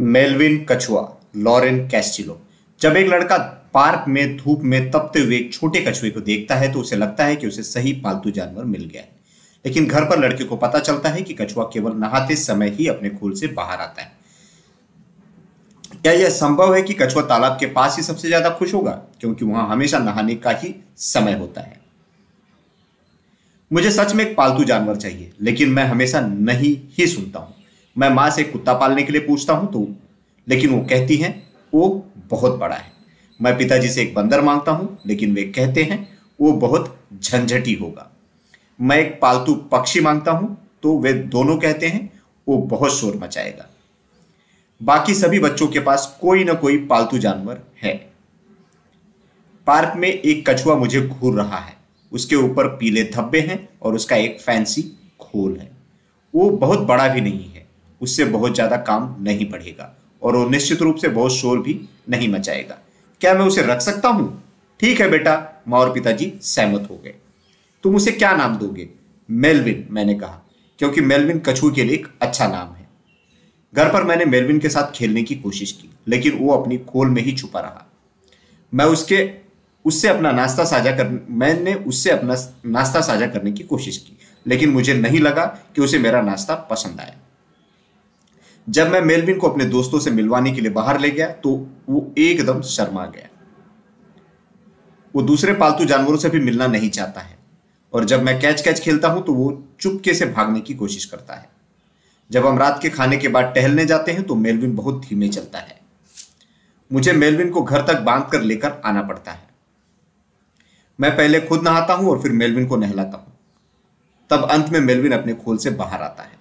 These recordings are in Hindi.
मेलविन कछुआ, लॉरेन कैस्टिलो। जब एक लड़का पार्क में, धूप में तपते हुए एक छोटे कछुए को देखता है तो उसे लगता है कि उसे सही पालतू जानवर मिल गया है। लेकिन घर पर लड़के को पता चलता है कि कछुआ केवल नहाते समय ही अपने खूल से बाहर आता है। क्या यह संभव है कि कछुआ तालाब के पास ही सबसे ज़्यादा खुश होगा? क्योंकि वहाँ हमेशा नहाने का ही समय होता है। मुझे सच में एक पालतू जानवर चाहिए, लेकिन मैं हमेशा नहीं ही सुनता हूँ। मैं माँ से कुत्ता पालने के लिए पूछता हूँ तो लेकिन वो कहती हैं, वो बहुत बड़ा है। मैं पिताजी से एक बंदर माँगता हूँ, लेकिन वे कहते हैं, वो बहुत झंझटी होगा। मैं एक पालतू पक्षी माँगता हूँ तो वे दोनों कहते हैं, वो बहुत शोर मचाएगा। बाकी सभी बच्चों के पास कोई ना कोई पालतू जानवर है। पार्क में एक कछुआ मुझे घूर रहा है। उसके ऊपर पीले धब्बे हैं और उसका एक फैंसी खोल है। वो बहुत बड़ा भी नहीं है। उससे बहुत ज़्यादा काम नहीं बढ़ेगा और वो निश्चित रूप से बहुत शोर भी नहीं मचाएगा। क्या मैं उसे रख सकता हूँ? ठीक है बेटा, माँ और पिताजी सहमत हो गए। तुम उसे क्या नाम दोगे? मेलविन, मैंने कहा, क्योंकि मेलविन कछुए के लिए एक अच्छा नाम है। घर पर मैंने मेलविन के साथ खेलने की कोशिश की, लेकिन वो अपनी खोल में ही छुपा रहा। मैं उसके, उससे अपना नाश्ता साझा कर, मैंने उससे अपना नाश्ता साझा करने की कोशिश की, लेकिन मुझे नहीं लगा कि उसे मेरा नाश्ता पसंद आया। जब मैं मेलविन को अपने दोस्तों से मिलवाने के लिए बाहर ले गया तो वो एकदम शर्मा गया। वो दूसरे पालतू जानवरों से भी मिलना नहीं चाहता है। और जब मैं कैच कैच खेलता हूँ तो वो चुपके से भागने की कोशिश करता है। जब हम रात के खाने के बाद टहलने जाते हैं तो मेलविन बहुत धीमे चलता है। मुझे मेलविन को घर तक बाँध कर लेकर आना पड़ता है। मैं पहले खुद नहाता हूँ और फिर मेलविन को नहलाता हूँ। तब अंत में मेलविन अपने खोल से बाहर आता है।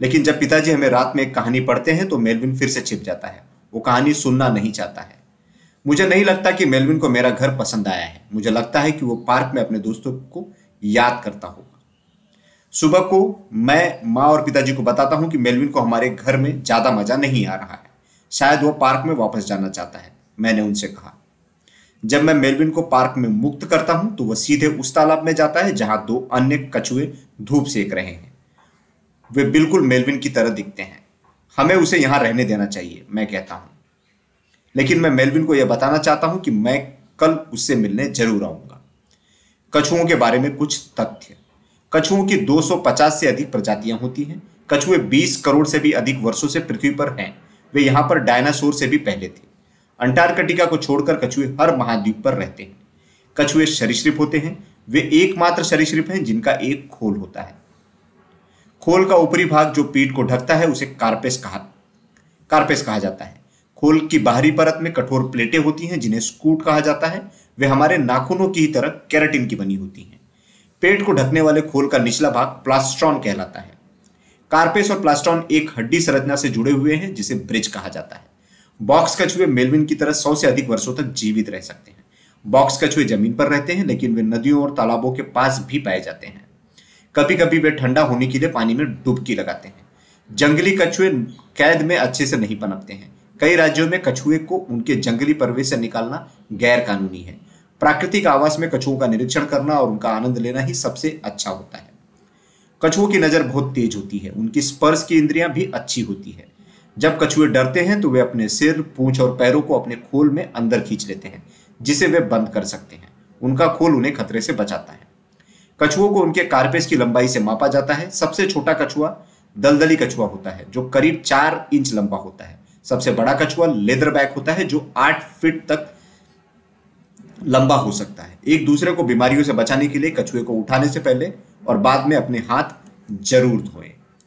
लेकिन जब पिताजी हमें रात में एक कहानी पढ़ते हैं तो मेलविन फिर से छिप जाता है। वो कहानी सुनना नहीं चाहता है। मुझे नहीं लगता कि मेलविन को मेरा घर पसंद आया है। मुझे लगता है कि वो पार्क में अपने दोस्तों को याद करता होगा। सुबह को मैं, माँ और पिताजी को बताता हूँ कि मेलविन को हमारे घर में ज़्यादा मज़ा नहीं आ रहा है। शायद वो पार्क में वापस जाना चाहता है, मैंने उनसे कहा। जब मैं मेलविन को पार्क में मुक्त करता हूँ तो वह सीधे उस तालाब में जाता है, जहाँ दो अन्य कछुए धूप सेक रहे हैं। वे बिल्कुल मेलविन की तरह दिखते हैं। हमें उसे यहाँ रहने देना चाहिए, मैं कहता हूँ। लेकिन मैं मेलविन को यह बताना चाहता हूँ कि मैं कल उससे मिलने ज़रूर आऊँगा। कछुओं के बारे में कुछ तथ्य। कछुओं की 250 से अधिक प्रजातियाँ होती हैं। कछुए 20 करोड़ से भी अधिक वर्षों से पृथ्वी पर हैं। वे यहाँ पर डायनासोर से भी पहले थे। अंटार्कटिका को छोड़कर कछुए हर महाद्वीप पर रहते हैं। कछुए सरीसृप होते हैं। वे एकमात्र सरीसृप हैं जिनका एक खोल होता है। खोल का ऊपरी भाग जो पीठ को ढकता है, उसे कार्पेस कहा कार्पेस कहा जाता है। खोल की बाहरी परत में कठोर प्लेटें होती हैं, जिन्हें स्कूट कहा जाता है। वे हमारे नाखूनों की ही तरह कैरेटिन की बनी होती हैं। पेट को ढकने वाले खोल का निचला भाग प्लास्ट्रॉन कहलाता है। कार्पेस और प्लास्ट्रॉन एक हड्डी संरचना से जुड़े हुए हैं, जिसे ब्रिज कहा जाता है। बॉक्स कछुए मेलविन की तरह सौ से अधिक वर्षों तक जीवित रह सकते हैं। बॉक्स कछुए ज़मीन पर रहते हैं, लेकिन वे नदियों और तालाबों के पास भी पाए जाते हैं। कभी कभी वे ठंडा होने के लिए पानी में डुबकी लगाते हैं। जंगली कछुए कैद में अच्छे से नहीं पनपते हैं। कई राज्यों में कछुए को उनके जंगली परवेश से निकालना गैर कानूनी है। प्राकृतिक आवास में कछुओं का निरीक्षण करना और उनका आनंद लेना ही सबसे अच्छा होता है। कछुओं की नज़र बहुत तेज होती है। उनकी स्पर्श की इंद्रियाँ भी अच्छी होती है। जब कछुए डरते हैं तो वे अपने सिर, पूंछ और पैरों को अपने खोल में अंदर खींच लेते हैं, जिसे वे बंद कर सकते हैं। उनका खोल उन्हें खतरे से बचाता है। कछुओं को उनके कार्पेस की लंबाई से मापा जाता है। सबसे छोटा कछुआ दलदली कछुआ होता है, जो करीब चार इंच लंबा होता है। सबसे बड़ा कछुआ लेदर बैक होता है, जो आठ फीट तक लंबा हो सकता है। एक दूसरे को बीमारियों से बचाने के लिए कछुए को उठाने से पहले और बाद में अपने हाथ ज़रूर धोएँ।